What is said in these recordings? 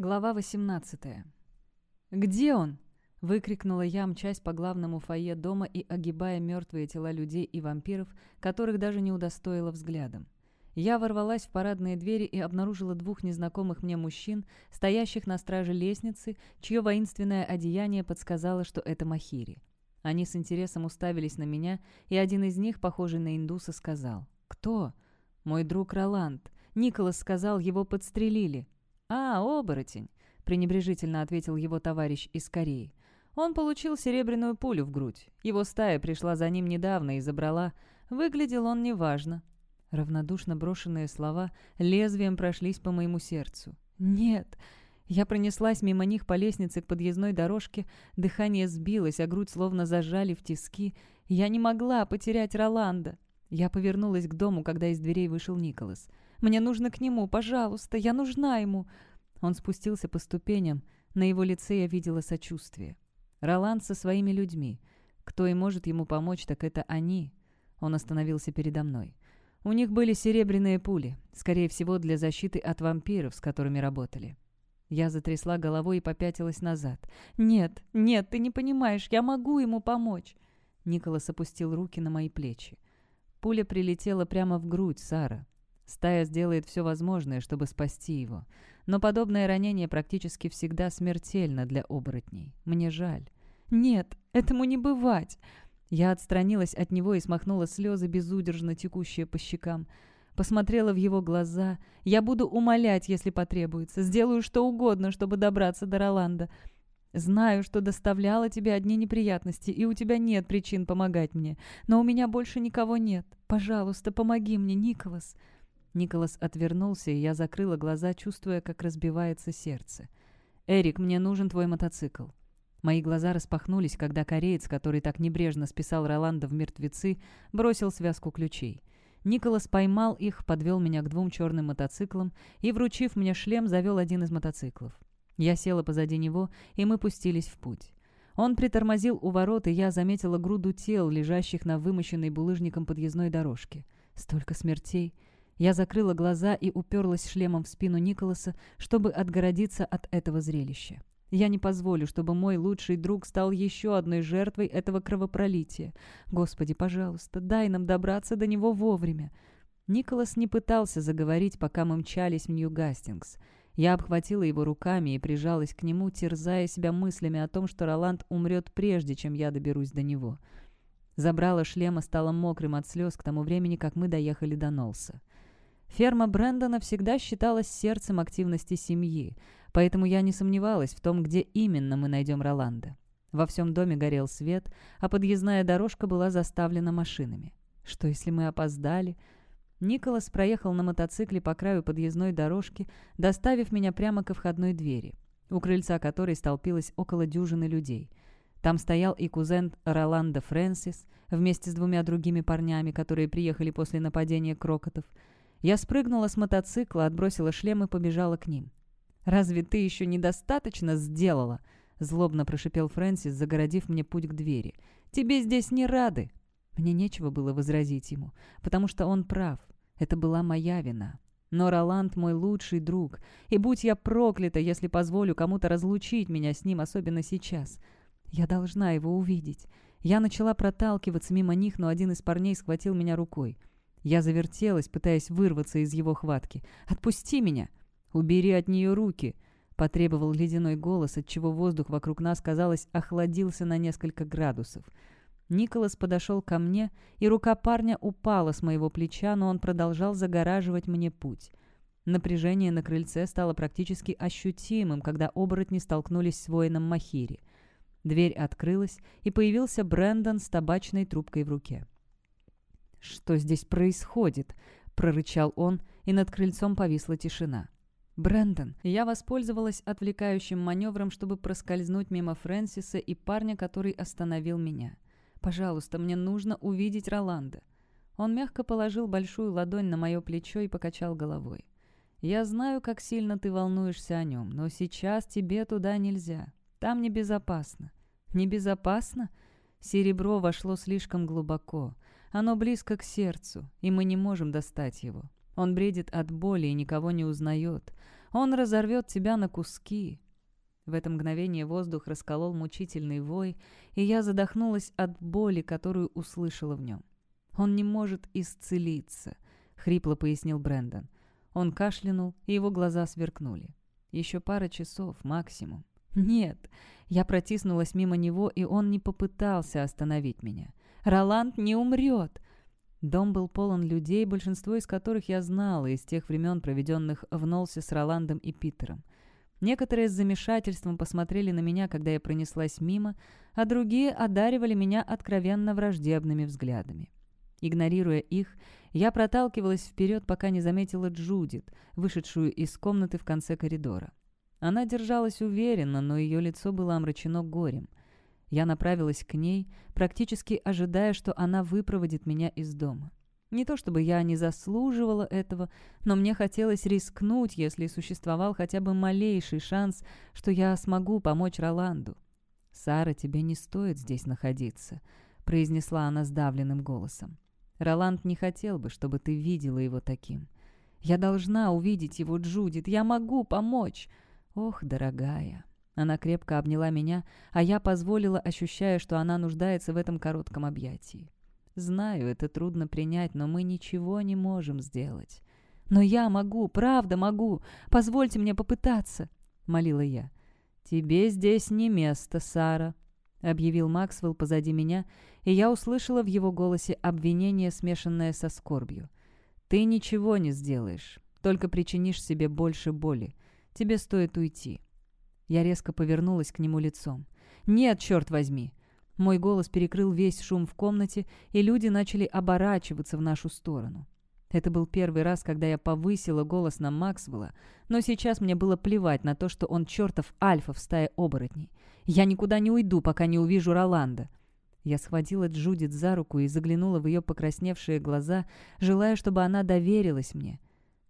Глава 18. «Где он?» — выкрикнула я, мчась по главному фойе дома и огибая мертвые тела людей и вампиров, которых даже не удостоила взглядом. Я ворвалась в парадные двери и обнаружила двух незнакомых мне мужчин, стоящих на страже лестницы, чье воинственное одеяние подсказало, что это Махири. Они с интересом уставились на меня, и один из них, похожий на индуса, сказал «Кто?» «Мой друг Роланд. Николас сказал, его подстрелили». «А, оборотень», — пренебрежительно ответил его товарищ из Кореи. «Он получил серебряную пулю в грудь. Его стая пришла за ним недавно и забрала. Выглядел он неважно». Равнодушно брошенные слова лезвием прошлись по моему сердцу. «Нет!» Я пронеслась мимо них по лестнице к подъездной дорожке, дыхание сбилось, а грудь словно зажали в тиски. Я не могла потерять Роланда. Я повернулась к дому, когда из дверей вышел Николас. Мне нужно к нему, пожалуйста, я нужна ему». Он спустился по ступеням. На его лице я видела сочувствие. Роланд со своими людьми. Кто и может ему помочь, так это они. Он остановился передо мной. У них были серебряные пули, скорее всего, для защиты от вампиров, с которыми работали. Я затрясла головой и попятилась назад. «Нет, нет, ты не понимаешь, я могу ему помочь!» Николас опустил руки на мои плечи. Пуля прилетела прямо в грудь Сара. Стая сделает все возможное, чтобы спасти его. Но подобное ранение практически всегда смертельно для оборотней. Мне жаль. «Нет, этому не бывать!» Я отстранилась от него и смахнула слезы, безудержно текущие по щекам. Посмотрела в его глаза. «Я буду умолять, если потребуется. Сделаю что угодно, чтобы добраться до Роланда. Знаю, что доставляла тебе одни неприятности, и у тебя нет причин помогать мне. Но у меня больше никого нет. Пожалуйста, помоги мне, Николас!» Николас отвернулся, и я закрыла глаза, чувствуя, как разбивается сердце. «Эрик, мне нужен твой мотоцикл». Мои глаза распахнулись, когда кореец, который так небрежно списал Роланда в мертвецы, бросил связку ключей. Николас поймал их, подвел меня к двум черным мотоциклам и, вручив мне шлем, завел один из мотоциклов. Я села позади него, и мы пустились в путь. Он притормозил у ворот, и я заметила груду тел, лежащих на вымощенной булыжником подъездной дорожке. Столько смертей. Я закрыла глаза и уперлась шлемом в спину Николаса, чтобы отгородиться от этого зрелища. Я не позволю, чтобы мой лучший друг стал еще одной жертвой этого кровопролития. Господи, пожалуйста, дай нам добраться до него вовремя. Николас не пытался заговорить, пока мы мчались в Нью-Гастингс. Я обхватила его руками и прижалась к нему, терзая себя мыслями о том, что Роланд умрет прежде, чем я доберусь до него. Забрала шлема стало мокрым от слез к тому времени, как мы доехали до Нолса. Ферма Брэндона всегда считалась сердцем активности семьи, поэтому я не сомневалась в том, где именно мы найдем Роланда. Во всем доме горел свет, а подъездная дорожка была заставлена машинами. Что, если мы опоздали? Николас проехал на мотоцикле по краю подъездной дорожки, доставив меня прямо ко входной двери, у крыльца которой столпилось около дюжины людей. Там стоял и кузен Роланда Фрэнсис, вместе с двумя другими парнями, которые приехали после нападения крокотов – я спрыгнула с мотоцикла, отбросила шлем и побежала к ним. «Разве ты еще недостаточно сделала?» — злобно прошипел Фрэнсис, загородив мне путь к двери. «Тебе здесь не рады!» Мне нечего было возразить ему, потому что он прав. Это была моя вина. Но Роланд мой лучший друг, и будь я проклята, если позволю кому-то разлучить меня с ним, особенно сейчас. Я должна его увидеть. Я начала проталкиваться мимо них, но один из парней схватил меня рукой. Я завертелась, пытаясь вырваться из его хватки. «Отпусти меня!» «Убери от нее руки!» Потребовал ледяной голос, отчего воздух вокруг нас, казалось, охладился на несколько градусов. Николас подошел ко мне, и рука парня упала с моего плеча, но он продолжал загораживать мне путь. Напряжение на крыльце стало практически ощутимым, когда оборотни столкнулись с воином Махири. Дверь открылась, и появился Брэндон с табачной трубкой в руке. «Что здесь происходит?» — прорычал он, и над крыльцом повисла тишина. «Брэндон!» Я воспользовалась отвлекающим маневром, чтобы проскользнуть мимо Фрэнсиса и парня, который остановил меня. «Пожалуйста, мне нужно увидеть Роланда». Он мягко положил большую ладонь на мое плечо и покачал головой. «Я знаю, как сильно ты волнуешься о нем, но сейчас тебе туда нельзя. Там небезопасно». «Небезопасно?» Серебро вошло слишком глубоко. Оно близко к сердцу, и мы не можем достать его. Он бредит от боли и никого не узнает. Он разорвет тебя на куски». В это мгновение воздух расколол мучительный вой, и я задохнулась от боли, которую услышала в нем. «Он не может исцелиться», — хрипло пояснил Брэндон. Он кашлянул, и его глаза сверкнули. «Еще пара часов, максимум». «Нет». Я протиснулась мимо него, и он не попытался остановить меня. «Роланд не умрет!» Дом был полон людей, большинство из которых я знала из тех времен, проведенных в Нолсе с Роландом и Питером. Некоторые с замешательством посмотрели на меня, когда я пронеслась мимо, а другие одаривали меня откровенно враждебными взглядами. Игнорируя их, я проталкивалась вперед, пока не заметила Джудит, вышедшую из комнаты в конце коридора. Она держалась уверенно, но ее лицо было омрачено горем. Я направилась к ней, практически ожидая, что она выпроводит меня из дома. Не то чтобы я не заслуживала этого, но мне хотелось рискнуть, если существовал хотя бы малейший шанс, что я смогу помочь Роланду. «Сара, тебе не стоит здесь находиться», — произнесла она сдавленным голосом. «Роланд не хотел бы, чтобы ты видела его таким. Я должна увидеть его, Джудит, я могу помочь!» «Ох, дорогая!» Она крепко обняла меня, а я позволила, ощущая, что она нуждается в этом коротком объятии. Знаю, это трудно принять, но мы ничего не можем сделать. «Но я могу, правда могу. Позвольте мне попытаться», — молила я. «Тебе здесь не место, Сара», — объявил Максвелл позади меня, и я услышала в его голосе обвинение, смешанное со скорбью. «Ты ничего не сделаешь, только причинишь себе больше боли. Тебе стоит уйти. Я резко повернулась к нему лицом. «Нет, черт возьми!» Мой голос перекрыл весь шум в комнате, и люди начали оборачиваться в нашу сторону. Это был первый раз, когда я повысила голос на Максвелла, но сейчас мне было плевать на то, что он чертов альфа в стае оборотней. Я никуда не уйду, пока не увижу Роланда. Я схватила Джудит за руку и заглянула в ее покрасневшие глаза, желая, чтобы она доверилась мне.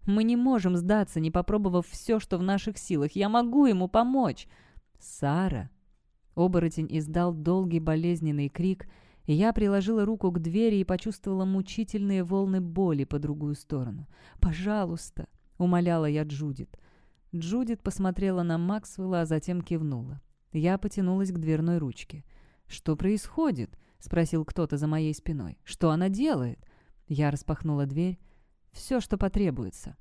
Мы не можем сдаться, не попробовав все, что в наших силах. Я могу ему помочь!» «Сара!» Оборотень издал долгий болезненный крик, и я приложила руку к двери и почувствовала мучительные волны боли по другую сторону. «Пожалуйста!» — умоляла я Джудит. Джудит посмотрела на Максвелла, а затем кивнула. Я потянулась к дверной ручке. «Что происходит?» — спросил кто-то за моей спиной. «Что она делает?» Я распахнула дверь. Все, что потребуется.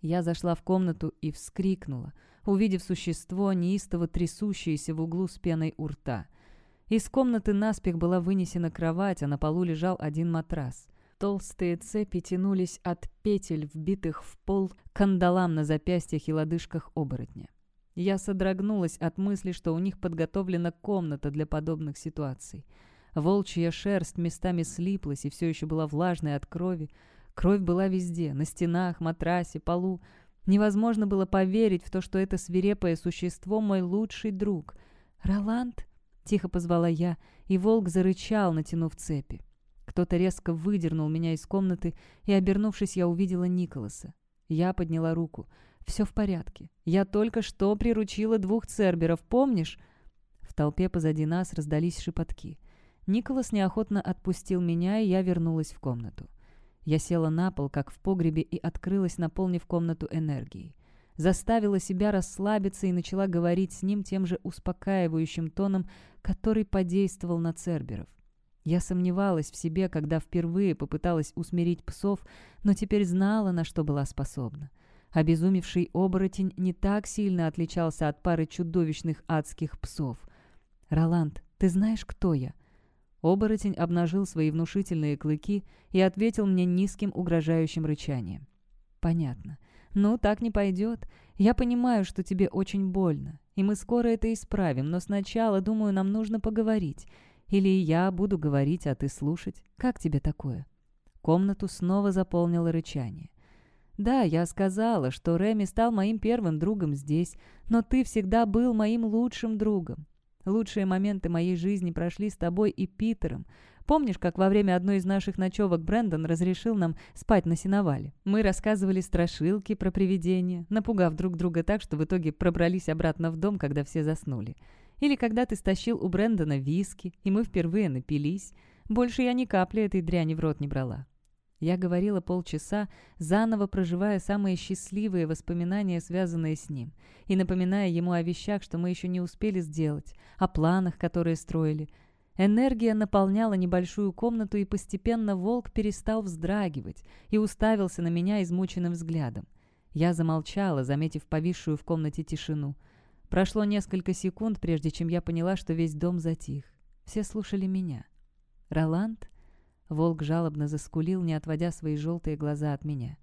Я зашла в комнату и вскрикнула, увидев существо, неистово трясущееся в углу с пеной у рта. Из комнаты наспех была вынесена кровать, а на полу лежал один матрас. Толстые цепи тянулись от петель, вбитых в пол, кандалам на запястьях и лодыжках оборотня. Я содрогнулась от мысли, что у них подготовлена комната для подобных ситуаций. Волчья шерсть местами слиплась и все еще была влажной от крови, Кровь была везде, на стенах, матрасе, полу. Невозможно было поверить в то, что это свирепое существо мой лучший друг. «Роланд?» — тихо позвала я, и волк зарычал, натянув цепи. Кто-то резко выдернул меня из комнаты, и, обернувшись, я увидела Николаса. Я подняла руку. «Все в порядке. Я только что приручила двух церберов, помнишь?» В толпе позади нас раздались шепотки. Николас неохотно отпустил меня, и я вернулась в комнату. Я села на пол, как в погребе, и открылась, наполнив комнату энергией. Заставила себя расслабиться и начала говорить с ним тем же успокаивающим тоном, который подействовал на Церберов. Я сомневалась в себе, когда впервые попыталась усмирить псов, но теперь знала, на что была способна. Обезумевший оборотень не так сильно отличался от пары чудовищных адских псов. «Роланд, ты знаешь, кто я?» Оборотень обнажил свои внушительные клыки и ответил мне низким угрожающим рычанием. «Понятно. Ну, так не пойдет. Я понимаю, что тебе очень больно, и мы скоро это исправим, но сначала, думаю, нам нужно поговорить. Или я буду говорить, а ты слушать. Как тебе такое?» Комнату снова заполнило рычание. «Да, я сказала, что Реми стал моим первым другом здесь, но ты всегда был моим лучшим другом. Лучшие моменты моей жизни прошли с тобой и Питером. Помнишь, как во время одной из наших ночевок Брэндон разрешил нам спать на сеновале? Мы рассказывали страшилки про привидения, напугав друг друга так, что в итоге пробрались обратно в дом, когда все заснули. Или когда ты стащил у Брэндона виски, и мы впервые напились. Больше я ни капли этой дряни в рот не брала. Я говорила полчаса, заново проживая самые счастливые воспоминания, связанные с ним, и напоминая ему о вещах, что мы еще не успели сделать, о планах, которые строили. Энергия наполняла небольшую комнату, и постепенно волк перестал вздрагивать и уставился на меня измученным взглядом. Я замолчала, заметив повисшую в комнате тишину. Прошло несколько секунд, прежде чем я поняла, что весь дом затих. Все слушали меня. «Роланд?» Волк жалобно заскулил, не отводя свои желтые глаза от меня.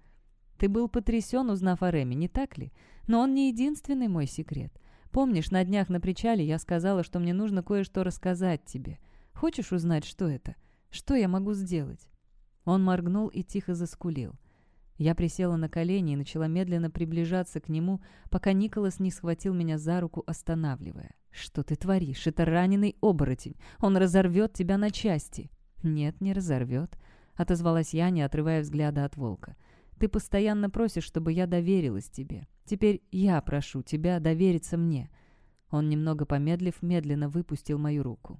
«Ты был потрясен, узнав о Реме, не так ли? Но он не единственный мой секрет. Помнишь, на днях на причале я сказала, что мне нужно кое-что рассказать тебе. Хочешь узнать, что это? Что я могу сделать?» Он моргнул и тихо заскулил. Я присела на колени и начала медленно приближаться к нему, пока Николас не схватил меня за руку, останавливая. «Что ты творишь? Это раненый оборотень. Он разорвет тебя на части». «Нет, не разорвет», — отозвалась я, не отрывая взгляда от волка. «Ты постоянно просишь, чтобы я доверилась тебе. Теперь я прошу тебя довериться мне». Он, немного помедлив, медленно выпустил мою руку.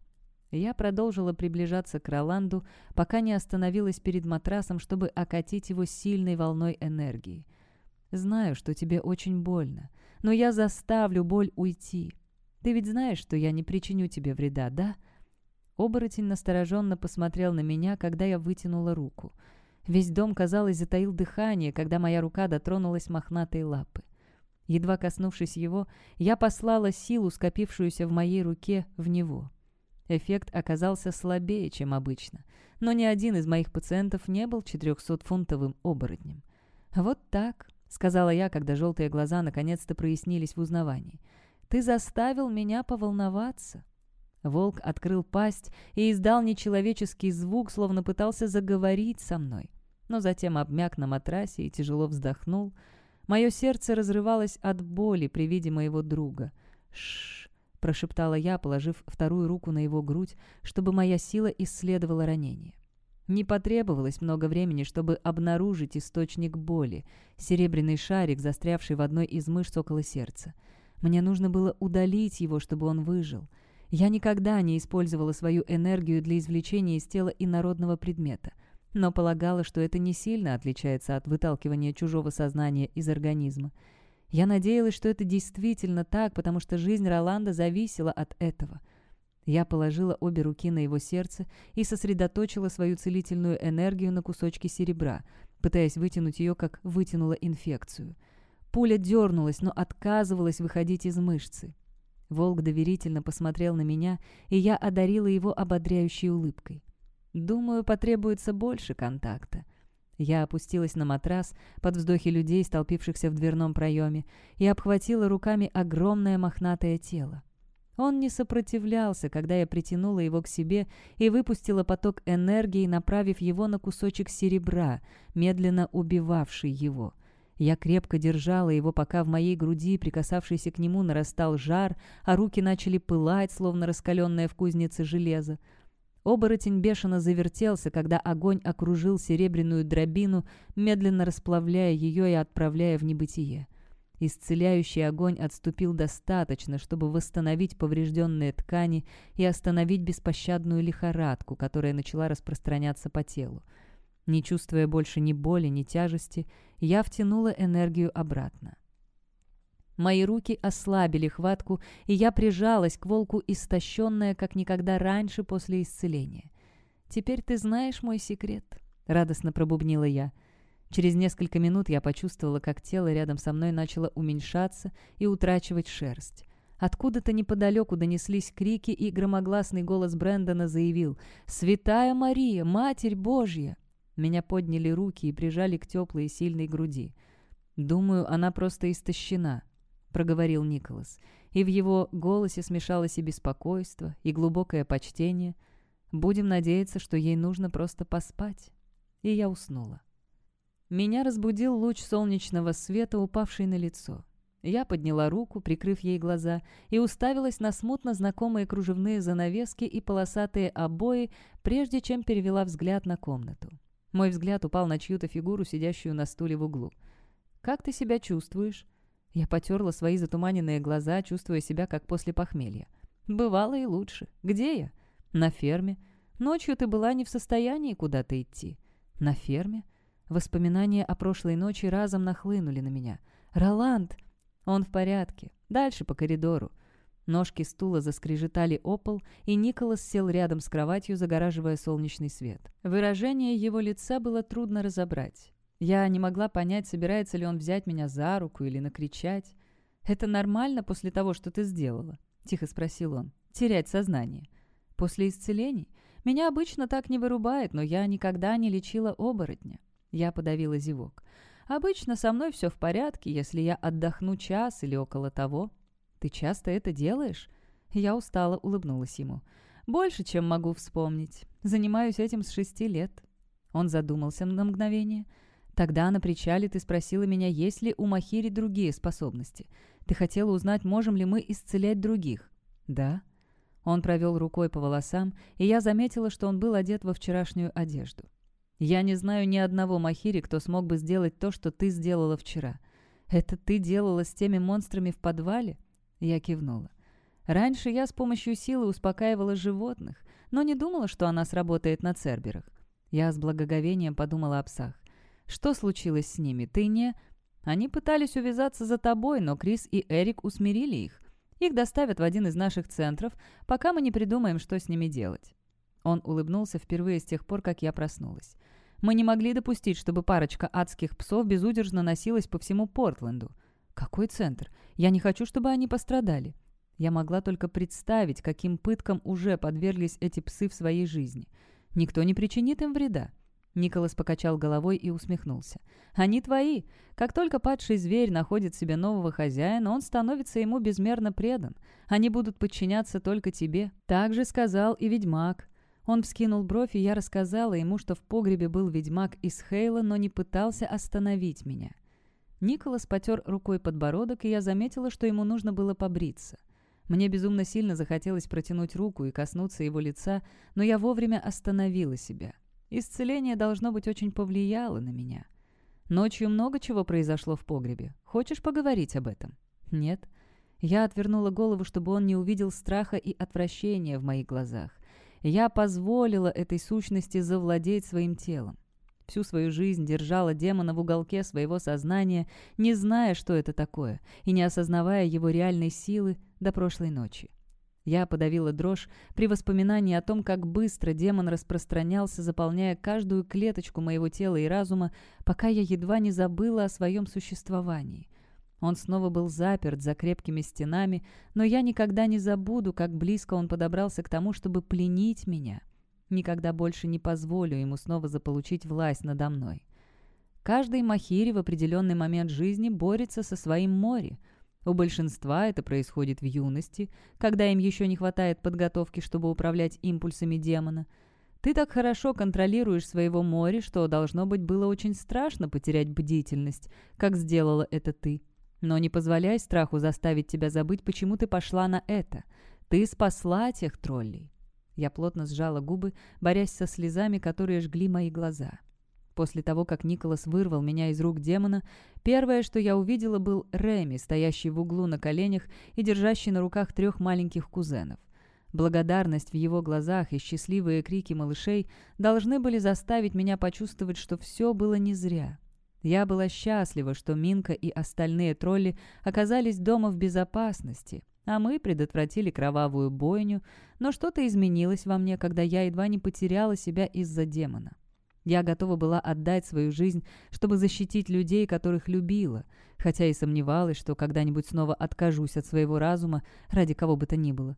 Я продолжила приближаться к Роланду, пока не остановилась перед матрасом, чтобы окатить его сильной волной энергии. «Знаю, что тебе очень больно, но я заставлю боль уйти. Ты ведь знаешь, что я не причиню тебе вреда, да?» Оборотень настороженно посмотрел на меня, когда я вытянула руку. Весь дом, казалось, затаил дыхание, когда моя рука дотронулась мохнатой лапы. Едва коснувшись его, я послала силу, скопившуюся в моей руке, в него. Эффект оказался слабее, чем обычно, но ни один из моих пациентов не был 400-фунтовым оборотнем. «Вот так», — сказала я, когда желтые глаза наконец-то прояснились в узнавании. «Ты заставил меня поволноваться». Волк открыл пасть и издал нечеловеческий звук, словно пытался заговорить со мной. Но затем обмяк на матрасе и тяжело вздохнул. Мое сердце разрывалось от боли при виде моего друга. «Шш!» — прошептала я, положив вторую руку на его грудь, чтобы моя сила исследовала ранение. Не потребовалось много времени, чтобы обнаружить источник боли, серебряный шарик, застрявший в одной из мышц около сердца. Мне нужно было удалить его, чтобы он выжил — я никогда не использовала свою энергию для извлечения из тела инородного предмета, но полагала, что это не сильно отличается от выталкивания чужого сознания из организма. Я надеялась, что это действительно так, потому что жизнь Роланда зависела от этого. Я положила обе руки на его сердце и сосредоточила свою целительную энергию на кусочке серебра, пытаясь вытянуть ее, как вытянула инфекцию. Пуля дернулась, но отказывалась выходить из мышцы. Волк доверительно посмотрел на меня, и я одарила его ободряющей улыбкой. «Думаю, потребуется больше контакта». Я опустилась на матрас под вздохи людей, столпившихся в дверном проеме, и обхватила руками огромное мохнатое тело. Он не сопротивлялся, когда я притянула его к себе и выпустила поток энергии, направив его на кусочек серебра, медленно убивавший его. Я крепко держала его, пока в моей груди, прикасавшейся к нему, нарастал жар, а руки начали пылать, словно раскаленное в кузнице железо. Оборотень бешено завертелся, когда огонь окружил серебряную дробину, медленно расплавляя ее и отправляя в небытие. Исцеляющий огонь отступил достаточно, чтобы восстановить поврежденные ткани и остановить беспощадную лихорадку, которая начала распространяться по телу. Не чувствуя больше ни боли, ни тяжести, я втянула энергию обратно. Мои руки ослабили хватку, и я прижалась к волку, истощенная, как никогда раньше после исцеления. «Теперь ты знаешь мой секрет», — радостно пробубнила я. Через несколько минут я почувствовала, как тело рядом со мной начало уменьшаться и утрачивать шерсть. Откуда-то неподалеку донеслись крики, и громогласный голос Брэндона заявил «Святая Мария, Матерь Божья!» Меня подняли руки и прижали к теплой и сильной груди. «Думаю, она просто истощена», — проговорил Николас. И в его голосе смешалось и беспокойство, и глубокое почтение. «Будем надеяться, что ей нужно просто поспать». И я уснула. Меня разбудил луч солнечного света, упавший на лицо. Я подняла руку, прикрыв ей глаза, и уставилась на смутно знакомые кружевные занавески и полосатые обои, прежде чем перевела взгляд на комнату. Мой взгляд упал на чью-то фигуру, сидящую на стуле в углу. «Как ты себя чувствуешь?» Я потерла свои затуманенные глаза, чувствуя себя как после похмелья. «Бывало и лучше. Где я?» «На ферме. Ночью ты была не в состоянии куда-то идти». На ферме? Воспоминания о прошлой ночи разом нахлынули на меня. «Роланд!» «Он в порядке. Дальше по коридору». Ножки стула заскрежетали о пол, и Николас сел рядом с кроватью, загораживая солнечный свет. Выражение его лица было трудно разобрать. Я не могла понять, собирается ли он взять меня за руку или накричать. «Это нормально после того, что ты сделала?» — тихо спросил он. «Терять сознание». «После исцелений? Меня обычно так не вырубает, но я никогда не лечила оборотня». Я подавила зевок. «Обычно со мной все в порядке, если я отдохну час или около того». «Ты часто это делаешь?» Я устало улыбнулась ему. «Больше, чем могу вспомнить. Занимаюсь этим с шести лет». Он задумался на мгновение. «Тогда на причале ты спросила меня, есть ли у Махири другие способности. Ты хотела узнать, можем ли мы исцелять других?» «Да». Он провел рукой по волосам, и я заметила, что он был одет во вчерашнюю одежду. «Я не знаю ни одного Махири, кто смог бы сделать то, что ты сделала вчера. Это ты делала с теми монстрами в подвале?» Я кивнула. «Раньше я с помощью силы успокаивала животных, но не думала, что она сработает на церберах. Я с благоговением подумала о псах. Что случилось с ними? Ты не...» Они пытались увязаться за тобой, но Крис и Эрик усмирили их. Их доставят в один из наших центров, пока мы не придумаем, что с ними делать». Он улыбнулся впервые с тех пор, как я проснулась. «Мы не могли допустить, чтобы парочка адских псов безудержно носилась по всему Портленду. Какой центр? Я не хочу, чтобы они пострадали». Я могла только представить, каким пыткам уже подверглись эти псы в своей жизни. Никто не причинит им вреда. Николас покачал головой и усмехнулся. «Они твои. Как только падший зверь находит себе нового хозяина, он становится ему безмерно предан. Они будут подчиняться только тебе». Так же сказал и ведьмак. Он вскинул бровь, и я рассказала ему, что в погребе был ведьмак из Хейла, но не пытался остановить меня. Николас потер рукой подбородок, и я заметила, что ему нужно было побриться. Мне безумно сильно захотелось протянуть руку и коснуться его лица, но я вовремя остановила себя. Исцеление, должно быть, очень повлияло на меня. Ночью много чего произошло в погребе. Хочешь поговорить об этом? Нет. Я отвернула голову, чтобы он не увидел страха и отвращения в моих глазах. Я позволила этой сущности завладеть своим телом. Всю свою жизнь держала демона в уголке своего сознания, не зная, что это такое, и не осознавая его реальной силы до прошлой ночи. Я подавила дрожь при воспоминании о том, как быстро демон распространялся, заполняя каждую клеточку моего тела и разума, пока я едва не забыла о своем существовании. Он снова был заперт за крепкими стенами, но я никогда не забуду, как близко он подобрался к тому, чтобы пленить меня. Никогда больше не позволю ему снова заполучить власть надо мной. Каждый махири в определенный момент жизни борется со своим море — у большинства это происходит в юности, когда им еще не хватает подготовки, чтобы управлять импульсами демона. Ты так хорошо контролируешь своего моря, что, должно быть, было очень страшно потерять бдительность, как сделала это ты. Но не позволяй страху заставить тебя забыть, почему ты пошла на это. Ты спасла тех троллей. Я плотно сжала губы, борясь со слезами, которые жгли мои глаза. После того, как Николас вырвал меня из рук демона, первое, что я увидела, был Реми, стоящий в углу на коленях и держащий на руках трех маленьких кузенов. Благодарность в его глазах и счастливые крики малышей должны были заставить меня почувствовать, что все было не зря. Я была счастлива, что Минка и остальные тролли оказались дома в безопасности, а мы предотвратили кровавую бойню, но что-то изменилось во мне, когда я едва не потеряла себя из-за демона. Я готова была отдать свою жизнь, чтобы защитить людей, которых любила, хотя и сомневалась, что когда-нибудь снова откажусь от своего разума ради кого бы то ни было.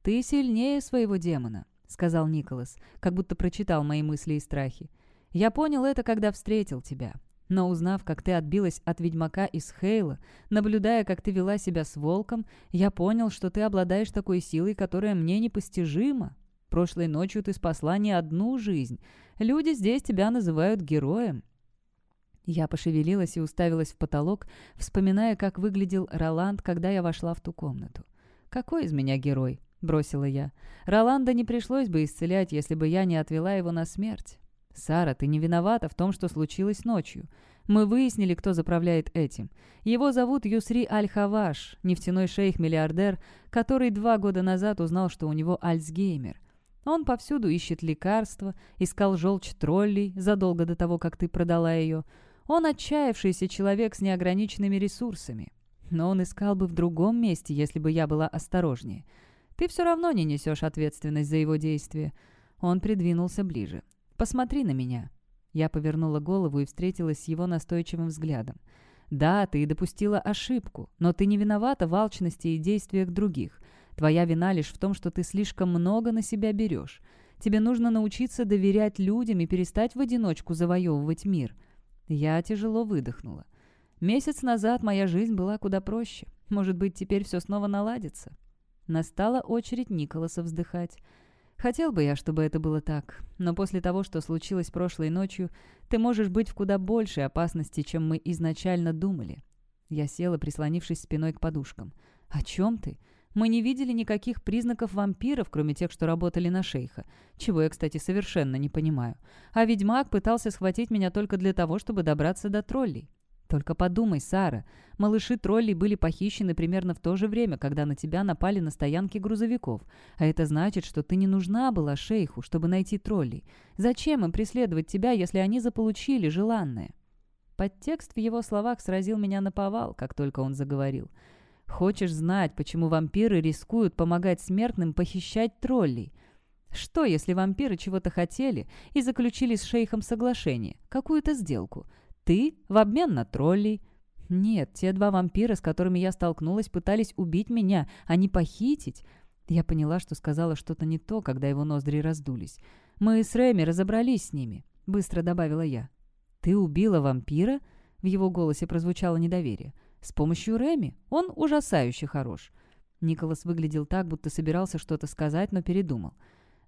«Ты сильнее своего демона», — сказал Николас, как будто прочитал мои мысли и страхи. «Я понял это, когда встретил тебя. Но узнав, как ты отбилась от ведьмака из Хейла, наблюдая, как ты вела себя с волком, я понял, что ты обладаешь такой силой, которая мне непостижима. Прошлой ночью ты спасла не одну жизнь. Люди здесь тебя называют героем». Я пошевелилась и уставилась в потолок, вспоминая, как выглядел Роланд, когда я вошла в ту комнату. «Какой из меня герой?» — бросила я. «Роланда не пришлось бы исцелять, если бы я не отвела его на смерть. Сара, ты не виновата в том, что случилось ночью. Мы выяснили, кто заправляет этим. Его зовут Юсри Аль-Хаваш, нефтяной шейх-миллиардер, который два года назад узнал, что у него Альцгеймер. Он повсюду ищет лекарства, искал желчь троллей задолго до того, как ты продала ее. Он отчаявшийся человек с неограниченными ресурсами. Но он искал бы в другом месте, если бы я была осторожнее. Ты все равно не несешь ответственность за его действия. Он придвинулся ближе. «Посмотри на меня». Я повернула голову и встретилась с его настойчивым взглядом. «Да, ты допустила ошибку, но ты не виновата в алчности и действиях других. Твоя вина лишь в том, что ты слишком много на себя берешь. Тебе нужно научиться доверять людям и перестать в одиночку завоевывать мир». Я тяжело выдохнула. Месяц назад моя жизнь была куда проще. Может быть, теперь все снова наладится. Настала очередь Николаса вздыхать. Хотел бы я, чтобы это было так, но после того, что случилось прошлой ночью, ты можешь быть в куда большей опасности, чем мы изначально думали. Я села, прислонившись спиной к подушкам. «О чем ты? Мы не видели никаких признаков вампиров, кроме тех, что работали на шейха. Чего я, кстати, совершенно не понимаю. А ведьмак пытался схватить меня только для того, чтобы добраться до троллей. Только подумай, Сара, малыши троллей были похищены примерно в то же время, когда на тебя напали на стоянке грузовиков. А это значит, что ты не нужна была шейху, чтобы найти троллей. Зачем им преследовать тебя, если они заполучили желанное?» Подтекст в его словах сразил меня на повал, как только он заговорил. «Хочешь знать, почему вампиры рискуют помогать смертным похищать троллей?» Что, если вампиры чего-то хотели и заключили с шейхом соглашение, какую-то сделку? Ты? В обмен на троллей?» «Нет, те два вампира, с которыми я столкнулась, пытались убить меня, а не похитить». Я поняла, что сказала что-то не то, когда его ноздри раздулись. «Мы с Рэми разобрались с ними», — быстро добавила я. «Ты убила вампира?» В его голосе прозвучало недоверие. «С помощью Рэми? Он ужасающе хорош». Николас выглядел так, будто собирался что-то сказать, но передумал.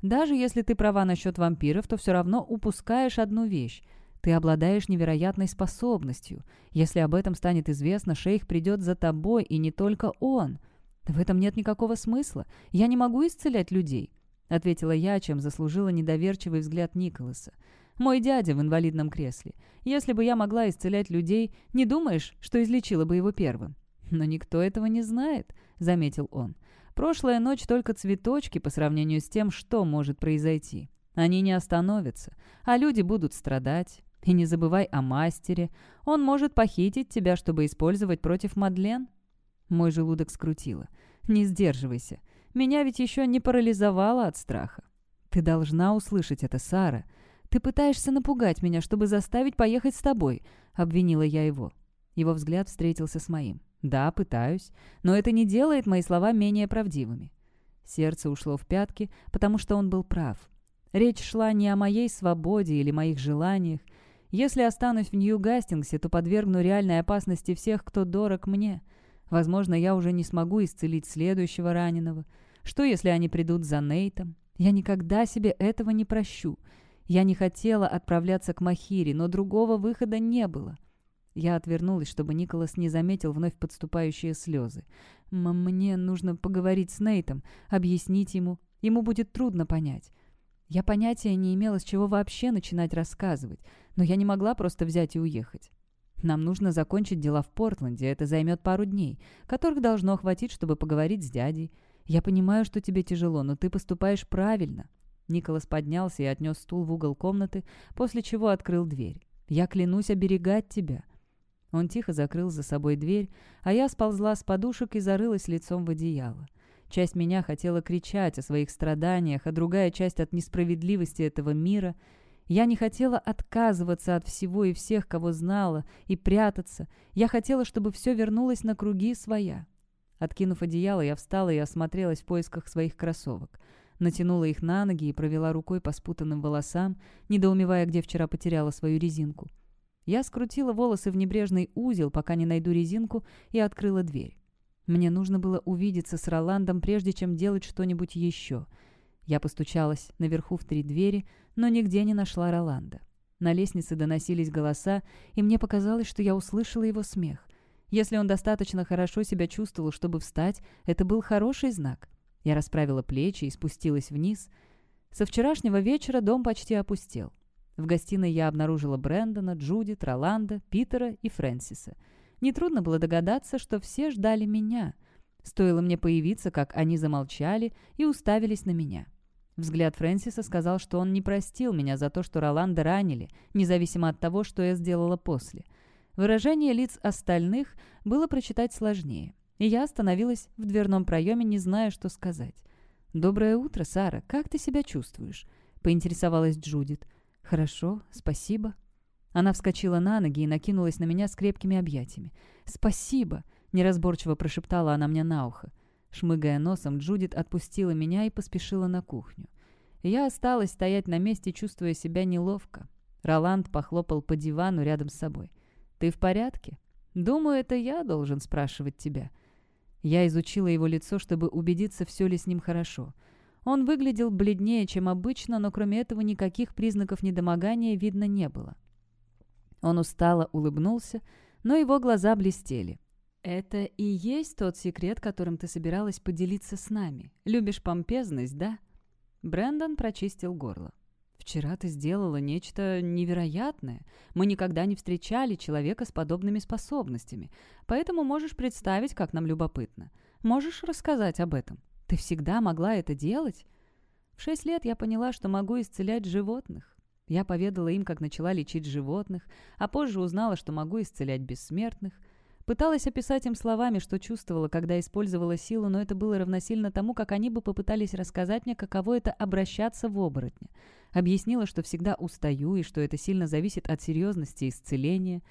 «Даже если ты права насчет вампиров, то все равно упускаешь одну вещь. Ты обладаешь невероятной способностью. Если об этом станет известно, шейх придет за тобой, и не только он. В этом нет никакого смысла. Я не могу исцелять людей», — ответила я, чем заслужила недоверчивый взгляд Николаса. «Мой дядя в инвалидном кресле. Если бы я могла исцелять людей, не думаешь, что излечила бы его первым?» «Но никто этого не знает», — заметил он. «Прошлая ночь только цветочки по сравнению с тем, что может произойти. Они не остановятся, а люди будут страдать. И не забывай о мастере. Он может похитить тебя, чтобы использовать против Мадлен. Мой желудок скрутило. Не сдерживайся. Меня ведь еще не парализовало от страха. Ты должна услышать это, Сара. Ты пытаешься напугать меня, чтобы заставить поехать с тобой, обвинила я его. Его взгляд встретился с моим. Да, пытаюсь, но это не делает мои слова менее правдивыми. Сердце ушло в пятки, потому что он был прав. Речь шла не о моей свободе или моих желаниях, если останусь в Нью-Гастингсе, то подвергну реальной опасности всех, кто дорог мне. Возможно, я уже не смогу исцелить следующего раненого. Что, если они придут за Нейтом? Я никогда себе этого не прощу. Я не хотела отправляться к Махире, но другого выхода не было. Я отвернулась, чтобы Николас не заметил вновь подступающие слезы. «Мне нужно поговорить с Нейтом, объяснить ему. Ему будет трудно понять. Я понятия не имела, с чего вообще начинать рассказывать, но я не могла просто взять и уехать. Нам нужно закончить дела в Портленде, это займет пару дней, которых должно хватить, чтобы поговорить с дядей. Я понимаю, что тебе тяжело, но ты поступаешь правильно». Николас поднялся и отнес стул в угол комнаты, после чего открыл дверь. «Я клянусь оберегать тебя». Он тихо закрыл за собой дверь, а я сползла с подушек и зарылась лицом в одеяло. Часть меня хотела кричать о своих страданиях, а другая часть от несправедливости этого мира. Я не хотела отказываться от всего и всех, кого знала, и прятаться. Я хотела, чтобы все вернулось на круги своя. Откинув одеяло, я встала и осмотрелась в поисках своих кроссовок. Натянула их на ноги и провела рукой по спутанным волосам, недоумевая, где вчера потеряла свою резинку. Я скрутила волосы в небрежный узел, пока не найду резинку, и открыла дверь. Мне нужно было увидеться с Роландом, прежде чем делать что-нибудь еще. Я постучалась наверху в три двери, но нигде не нашла Роланда. На лестнице доносились голоса, и мне показалось, что я услышала его смех. Если он достаточно хорошо себя чувствовал, чтобы встать, это был хороший знак. Я расправила плечи и спустилась вниз. Со вчерашнего вечера дом почти опустел. В гостиной я обнаружила Брэндона, Джудит, Роланда, Питера и Фрэнсиса — Нетрудно было догадаться, что все ждали меня. Стоило мне появиться, как они замолчали и уставились на меня. Взгляд Фрэнсиса сказал, что он не простил меня за то, что Роланда ранили, независимо от того, что я сделала после. Выражение лиц остальных было прочитать сложнее, и я остановилась в дверном проеме, не зная, что сказать. «Доброе утро, Сара. Как ты себя чувствуешь?» — поинтересовалась Джудит. «Хорошо, спасибо». Она вскочила на ноги и накинулась на меня с крепкими объятиями. «Спасибо!» — неразборчиво прошептала она мне на ухо. Шмыгая носом, Джудит отпустила меня и поспешила на кухню. Я осталась стоять на месте, чувствуя себя неловко. Роланд похлопал по дивану рядом с собой. «Ты в порядке?» «Думаю, это я должен спрашивать тебя». Я изучила его лицо, чтобы убедиться, все ли с ним хорошо. Он выглядел бледнее, чем обычно, но кроме этого никаких признаков недомогания видно не было. Он устало улыбнулся, но его глаза блестели. «Это и есть тот секрет, которым ты собиралась поделиться с нами. Любишь помпезность, да?» Брэндон прочистил горло. «Вчера ты сделала нечто невероятное. Мы никогда не встречали человека с подобными способностями, поэтому можешь представить, как нам любопытно. Можешь рассказать об этом? Ты всегда могла это делать?» В шесть лет я поняла, что могу исцелять животных. Я поведала им, как начала лечить животных, а позже узнала, что могу исцелять бессмертных – Пыталась описать им словами, что чувствовала, когда использовала силу, но это было равносильно тому, как они бы попытались рассказать мне, каково это обращаться в оборотня. Объяснила, что всегда устаю и что это сильно зависит от серьезности исцеления.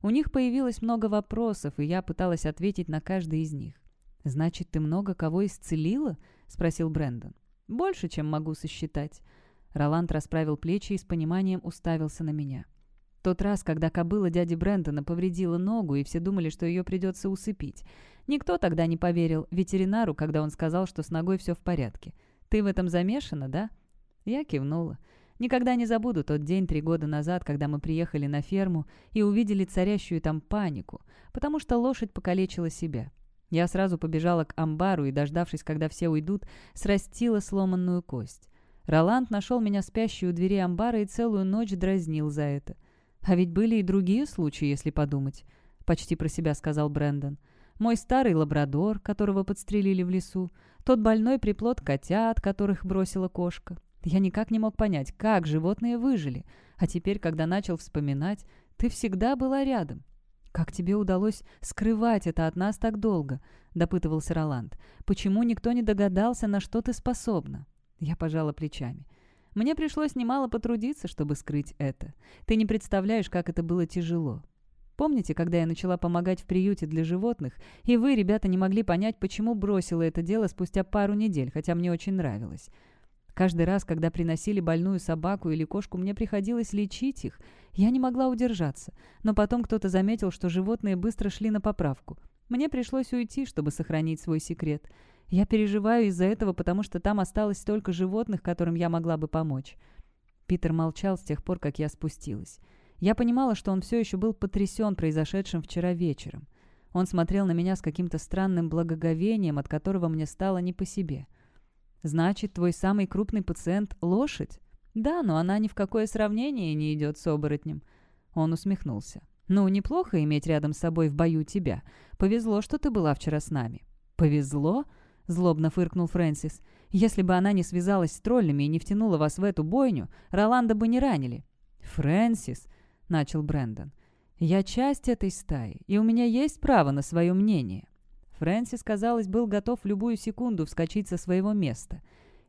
У них появилось много вопросов, и я пыталась ответить на каждый из них. «Значит, ты много кого исцелила?» — спросил Брэндон. «Больше, чем могу сосчитать». Роланд расправил плечи и с пониманием уставился на меня. Тот раз, когда кобыла дяди Брэндона повредила ногу, и все думали, что ее придется усыпить. Никто тогда не поверил ветеринару, когда он сказал, что с ногой все в порядке. «Ты в этом замешана, да?» Я кивнула. Никогда не забуду тот день три года назад, когда мы приехали на ферму и увидели царящую там панику, потому что лошадь покалечила себя. Я сразу побежала к амбару и, дождавшись, когда все уйдут, срастила сломанную кость. Роланд нашел меня спящую у двери амбара и целую ночь дразнил за это. «А ведь были и другие случаи, если подумать», — почти про себя сказал Брэндон. «Мой старый лабрадор, которого подстрелили в лесу, тот больной приплод котят, которых бросила кошка. Я никак не мог понять, как животные выжили, а теперь, когда начал вспоминать, ты всегда была рядом». «Как тебе удалось скрывать это от нас так долго?» — допытывался Роланд. «Почему никто не догадался, на что ты способна?» Я пожала плечами. Мне пришлось немало потрудиться, чтобы скрыть это. Ты не представляешь, как это было тяжело. Помните, когда я начала помогать в приюте для животных, и вы, ребята, не могли понять, почему бросила это дело спустя пару недель, хотя мне очень нравилось? Каждый раз, когда приносили больную собаку или кошку, мне приходилось лечить их. Я не могла удержаться. Но потом кто-то заметил, что животные быстро шли на поправку. Мне пришлось уйти, чтобы сохранить свой секрет. Я переживаю из-за этого, потому что там осталось столько животных, которым я могла бы помочь». Питер молчал с тех пор, как я спустилась. Я понимала, что он все еще был потрясен произошедшим вчера вечером. Он смотрел на меня с каким-то странным благоговением, от которого мне стало не по себе. «Значит, твой самый крупный пациент — лошадь?» «Да, но она ни в какое сравнение не идет с оборотнем». Он усмехнулся. «Ну, неплохо иметь рядом с собой в бою тебя. Повезло, что ты была вчера с нами». «Повезло?» — злобно фыркнул Фрэнсис. «Если бы она не связалась с троллями и не втянула вас в эту бойню, Роланда бы не ранили». «Фрэнсис», — начал Брэндон, — «я часть этой стаи, и у меня есть право на свое мнение». Фрэнсис, казалось, был готов в любую секунду вскочить со своего места.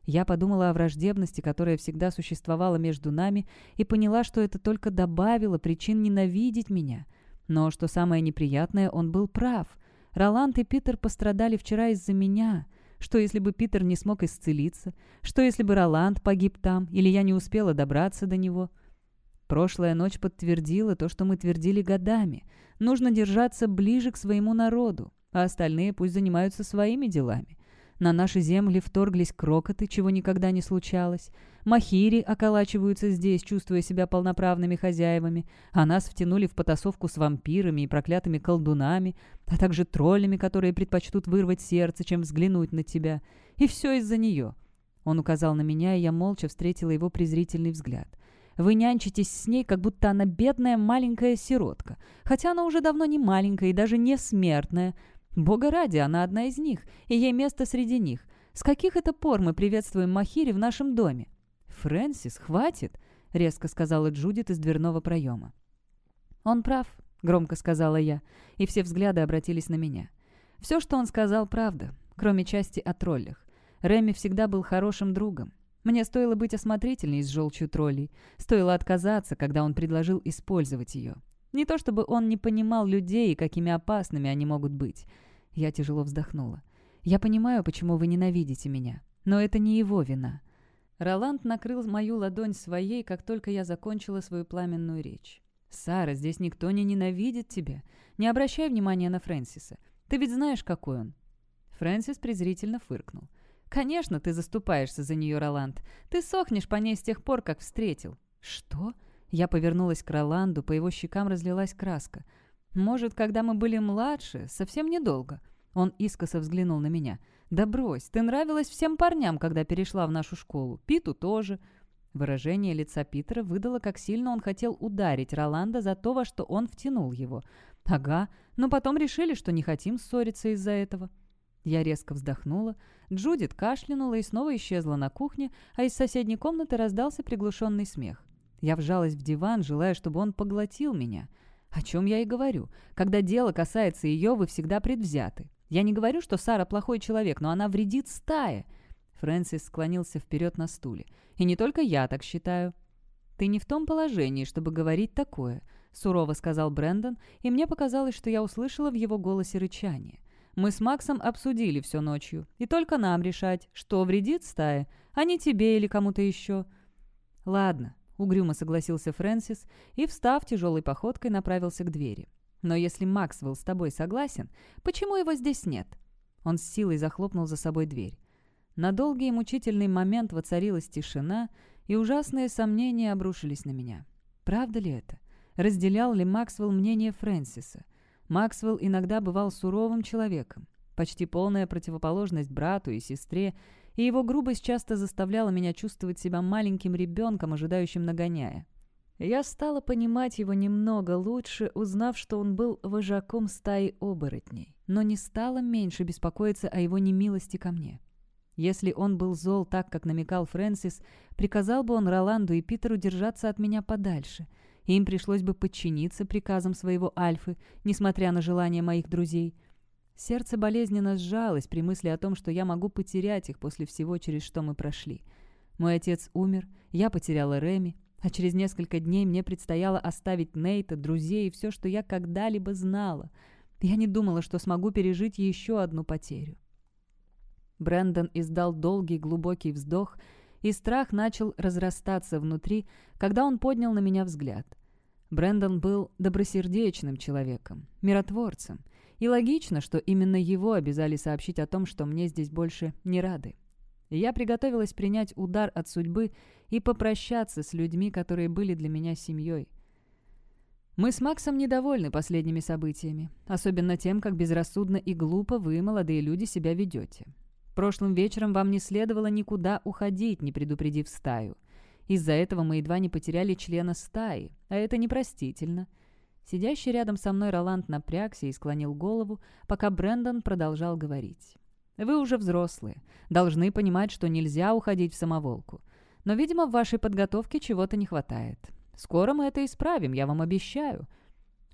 Я подумала о враждебности, которая всегда существовала между нами, и поняла, что это только добавило причин ненавидеть меня. Но, что самое неприятное, он был прав — Роланд и Питер пострадали вчера из-за меня. Что, если бы Питер не смог исцелиться? Что, если бы Роланд погиб там, или я не успела добраться до него? Прошлая ночь подтвердила то, что мы твердили годами. Нужно держаться ближе к своему народу, а остальные пусть занимаются своими делами. На наши земли вторглись крокоты, чего никогда не случалось. Махири околачиваются здесь, чувствуя себя полноправными хозяевами, а нас втянули в потасовку с вампирами и проклятыми колдунами, а также троллями, которые предпочтут вырвать сердце, чем взглянуть на тебя. И все из-за нее. Он указал на меня, и я молча встретила его презрительный взгляд. Вы нянчитесь с ней, как будто она бедная маленькая сиротка, хотя она уже давно не маленькая и даже не смертная, Бога ради, она одна из них, и ей место среди них. С каких это пор мы приветствуем Махири в нашем доме?» «Фрэнсис, хватит!» — резко сказала Джудит из дверного проема. «Он прав», — громко сказала я, и все взгляды обратились на меня. Все, что он сказал, правда, кроме части о троллях. Реми всегда был хорошим другом. Мне стоило быть осмотрительней с желчью троллей. Стоило отказаться, когда он предложил использовать ее. Не то чтобы он не понимал людей и какими опасными они могут быть. Я тяжело вздохнула. «Я понимаю, почему вы ненавидите меня, но это не его вина». Роланд накрыл мою ладонь своей, как только я закончила свою пламенную речь. «Сара, здесь никто не ненавидит тебя. Не обращай внимания на Фрэнсиса. Ты ведь знаешь, какой он». Фрэнсис презрительно фыркнул. «Конечно, ты заступаешься за нее, Роланд. Ты сохнешь по ней с тех пор, как встретил». «Что?» Я повернулась к Роланду, по его щекам разлилась краска. «Может, когда мы были младше, совсем недолго». Он искоса взглянул на меня. «Да брось, ты нравилась всем парням, когда перешла в нашу школу. Питу тоже». Выражение лица Питера выдало, как сильно он хотел ударить Роланда за то, во что он втянул его. «Ага, но потом решили, что не хотим ссориться из-за этого». Я резко вздохнула. Джудит кашлянула и снова исчезла на кухне, а из соседней комнаты раздался приглушенный смех. Я вжалась в диван, желая, чтобы он поглотил меня. О чем я и говорю. Когда дело касается ее, вы всегда предвзяты. Я не говорю, что Сара плохой человек, но она вредит стае. Фрэнсис склонился вперед на стуле. И не только я так считаю. «Ты не в том положении, чтобы говорить такое», — сурово сказал Брэндон, и мне показалось, что я услышала в его голосе рычание. Мы с Максом обсудили все ночью, и только нам решать, что вредит стае, а не тебе или кому-то еще». «Ладно», — угрюмо согласился Фрэнсис и, встав тяжелой походкой, направился к двери. «Но если Максвелл с тобой согласен, почему его здесь нет?» Он с силой захлопнул за собой дверь. На долгий и мучительный момент воцарилась тишина, и ужасные сомнения обрушились на меня. Правда ли это? Разделял ли Максвелл мнение Фрэнсиса? Максвелл иногда бывал суровым человеком, почти полная противоположность брату и сестре, и его грубость часто заставляла меня чувствовать себя маленьким ребенком, ожидающим нагоняя. Я стала понимать его немного лучше, узнав, что он был вожаком стаи оборотней, но не стала меньше беспокоиться о его немилости ко мне. Если он был зол так, как намекал Фрэнсис, приказал бы он Роланду и Питеру держаться от меня подальше — им пришлось бы подчиниться приказам своего Альфы, несмотря на желания моих друзей. Сердце болезненно сжалось при мысли о том, что я могу потерять их после всего, через что мы прошли. Мой отец умер, я потеряла Реми, а через несколько дней мне предстояло оставить Нейта, друзей и все, что я когда-либо знала. Я не думала, что смогу пережить еще одну потерю. Брэндон издал долгий глубокий вздох и страх начал разрастаться внутри, когда он поднял на меня взгляд. Брэндон был добросердечным человеком, миротворцем, и логично, что именно его обязали сообщить о том, что мне здесь больше не рады. Я приготовилась принять удар от судьбы и попрощаться с людьми, которые были для меня семьей. Мы с Максом недовольны последними событиями, особенно тем, как безрассудно и глупо вы, молодые люди, себя ведете. Прошлым вечером вам не следовало никуда уходить, не предупредив стаю. Из-за этого мы едва не потеряли члена стаи, а это непростительно. Сидящий рядом со мной Роланд напрягся и склонил голову, пока Брэндон продолжал говорить. «Вы уже взрослые, должны понимать, что нельзя уходить в самоволку. Но, видимо, в вашей подготовке чего-то не хватает. Скоро мы это исправим, я вам обещаю».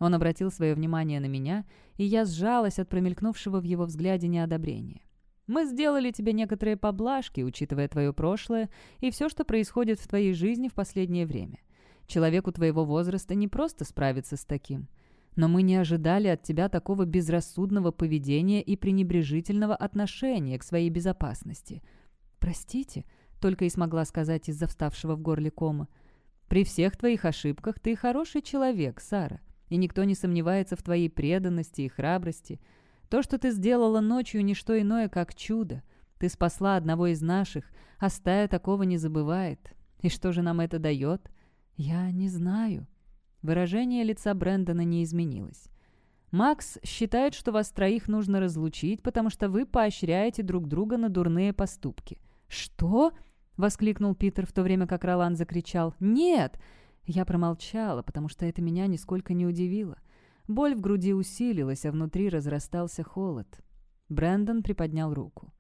Он обратил свое внимание на меня, и я сжалась от промелькнувшего в его взгляде неодобрения. Мы сделали тебе некоторые поблажки, учитывая твое прошлое и все, что происходит в твоей жизни в последнее время. Человеку твоего возраста не просто справиться с таким. Но мы не ожидали от тебя такого безрассудного поведения и пренебрежительного отношения к своей безопасности. Простите, только и смогла сказать из-за вставшего в горле кома. При всех твоих ошибках ты хороший человек, Сара, и никто не сомневается в твоей преданности и храбрости – то, что ты сделала ночью, не что иное, как чудо. Ты спасла одного из наших, а стая такого не забывает. И что же нам это дает? Я не знаю. Выражение лица Брэндона не изменилось. Макс считает, что вас троих нужно разлучить, потому что вы поощряете друг друга на дурные поступки. «Что?» — воскликнул Питер, в то время как Ролан закричал. «Нет!» Я промолчала, потому что это меня нисколько не удивило. Боль в груди усилилась, а внутри разрастался холод. Брэндон приподнял руку.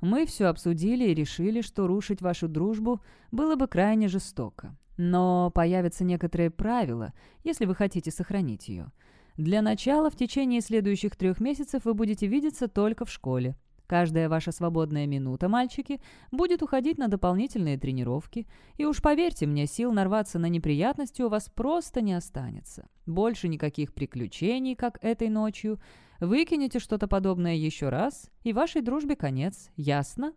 Мы все обсудили и решили, что рушить вашу дружбу было бы крайне жестоко. Но появятся некоторые правила, если вы хотите сохранить ее. Для начала в течение следующих трех месяцев вы будете видеться только в школе. Каждая ваша свободная минута, мальчики, будет уходить на дополнительные тренировки. И уж поверьте мне, сил нарваться на неприятности у вас просто не останется. Больше никаких приключений, как этой ночью. Выкинете что-то подобное еще раз, и вашей дружбе конец. Ясно?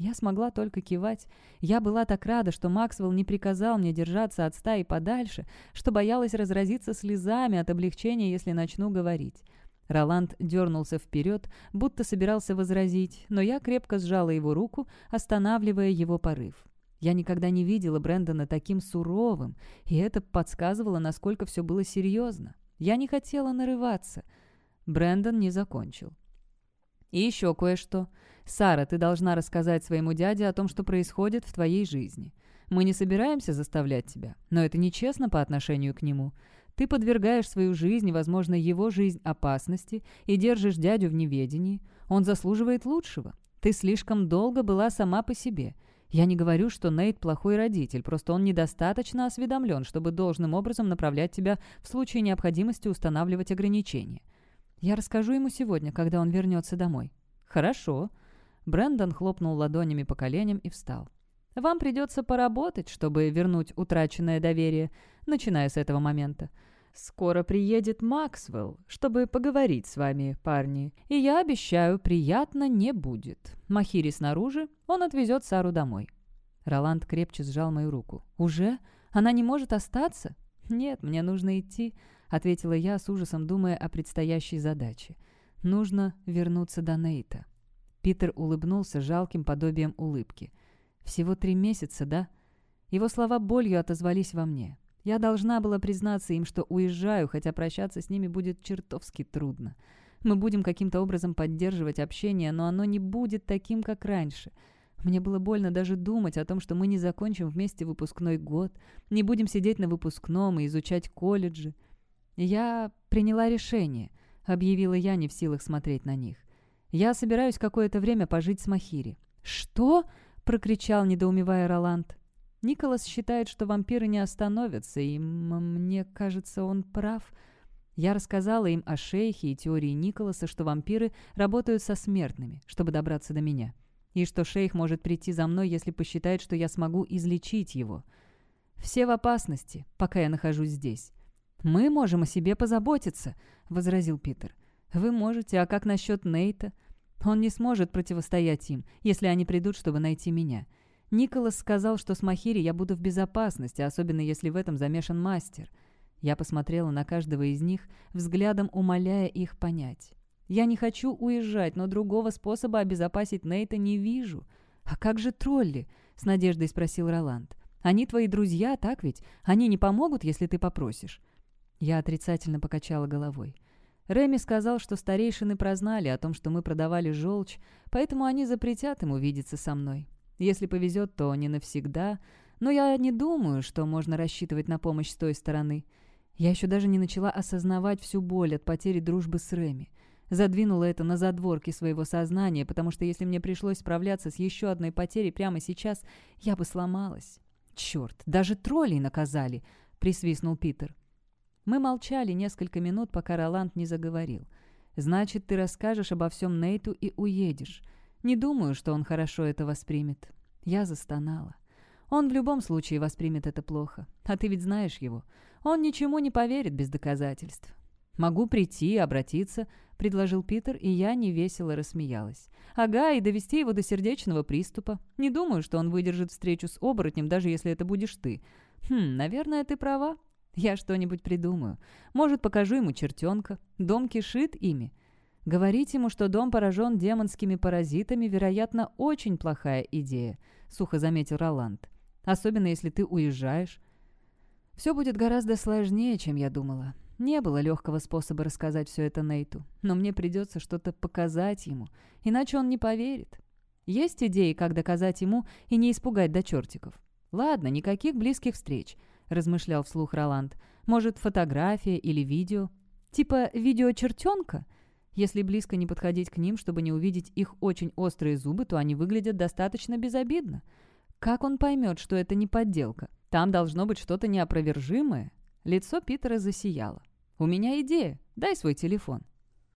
Я смогла только кивать. Я была так рада, что Максвелл не приказал мне держаться от стаи подальше, что боялась разразиться слезами от облегчения, если начну говорить. Роланд дернулся вперед, будто собирался возразить, но я крепко сжала его руку, останавливая его порыв. Я никогда не видела Брэндона таким суровым, и это подсказывало, насколько все было серьезно. Я не хотела нарываться. Брэндон не закончил. «И еще кое-что. Сара, ты должна рассказать своему дяде о том, что происходит в твоей жизни. Мы не собираемся заставлять тебя, но это нечестно по отношению к нему. Ты подвергаешь свою жизнь, возможно, его жизнь опасности и держишь дядю в неведении. Он заслуживает лучшего. Ты слишком долго была сама по себе. Я не говорю, что Нейт плохой родитель, просто он недостаточно осведомлен, чтобы должным образом направлять тебя в случае необходимости устанавливать ограничения. Я расскажу ему сегодня, когда он вернется домой. Хорошо. Брэндон хлопнул ладонями по коленям и встал. Вам придется поработать, чтобы вернуть утраченное доверие, начиная с этого момента. Скоро приедет Максвелл, чтобы поговорить с вами, парни. И я обещаю, приятно не будет. Махири снаружи, он отвезет Сару домой». Роланд крепче сжал мою руку. «Уже? Она не может остаться?» «Нет, мне нужно идти», — ответила я с ужасом, думая о предстоящей задаче. «Нужно вернуться до Нейта». Питер улыбнулся жалким подобием улыбки. «Всего три месяца, да?» Его слова болью отозвались во мне. Я должна была признаться им, что уезжаю, хотя прощаться с ними будет чертовски трудно. Мы будем каким-то образом поддерживать общение, но оно не будет таким, как раньше. Мне было больно даже думать о том, что мы не закончим вместе выпускной год, не будем сидеть на выпускном и изучать колледжи. Я приняла решение, объявила я, не в силах смотреть на них. Я собираюсь какое-то время пожить с Махири. «Что?» — прокричал, недоумевая Роланд. Николас считает, что вампиры не остановятся, и мне кажется, он прав. Я рассказала им о шейхе и теории Николаса, что вампиры работают со смертными, чтобы добраться до меня. И что шейх может прийти за мной, если посчитает, что я смогу излечить его. Все в опасности, пока я нахожусь здесь. «Мы можем о себе позаботиться», — возразил Питер. «Вы можете, а как насчет Нейта? Он не сможет противостоять им, если они придут, чтобы найти меня. Николас сказал, что с Махири я буду в безопасности, особенно если в этом замешан мастер. Я посмотрела на каждого из них, взглядом умоляя их понять. Я не хочу уезжать, но другого способа обезопасить Нейта не вижу. «А как же тролли?» — с надеждой спросил Роланд. «Они твои друзья, так ведь? Они не помогут, если ты попросишь?» Я отрицательно покачала головой. Реми сказал, что старейшины прознали о том, что мы продавали желчь, поэтому они запретят ему видеться со мной. Если повезет, то не навсегда, но я не думаю, что можно рассчитывать на помощь с той стороны. Я еще даже не начала осознавать всю боль от потери дружбы с Реми. Задвинула это на задворки своего сознания, потому что если мне пришлось справляться с еще одной потерей прямо сейчас, я бы сломалась. «Черт, даже троллей наказали!» — присвистнул Питер. Мы молчали несколько минут, пока Роланд не заговорил. «Значит, ты расскажешь обо всем Нейту и уедешь. Не думаю, что он хорошо это воспримет. Я застонала. Он в любом случае воспримет это плохо. А ты ведь знаешь его. Он ничему не поверит без доказательств. «Могу прийти и обратиться», — предложил Питер, и я невесело рассмеялась. «Ага, и довести его до сердечного приступа. Не думаю, что он выдержит встречу с оборотнем, даже если это будешь ты. Хм, наверное, ты права. Я что-нибудь придумаю. Может, покажу ему чертенка. Дом кишит ими. Говорить ему, что дом поражен демонскими паразитами, вероятно, очень плохая идея, сухо заметил Роланд. Особенно, если ты уезжаешь. Все будет гораздо сложнее, чем я думала. Не было легкого способа рассказать все это Нейту, но мне придется что-то показать ему, иначе он не поверит. Есть идеи, как доказать ему и не испугать до чертиков. «Ладно, никаких близких встреч», — размышлял вслух Роланд. «Может, фотография или видео? Типа видео чертенка?» Если близко не подходить к ним, чтобы не увидеть их очень острые зубы, то они выглядят достаточно безобидно. Как он поймет, что это не подделка? Там должно быть что-то неопровержимое. Лицо Питера засияло. «У меня идея. Дай свой телефон».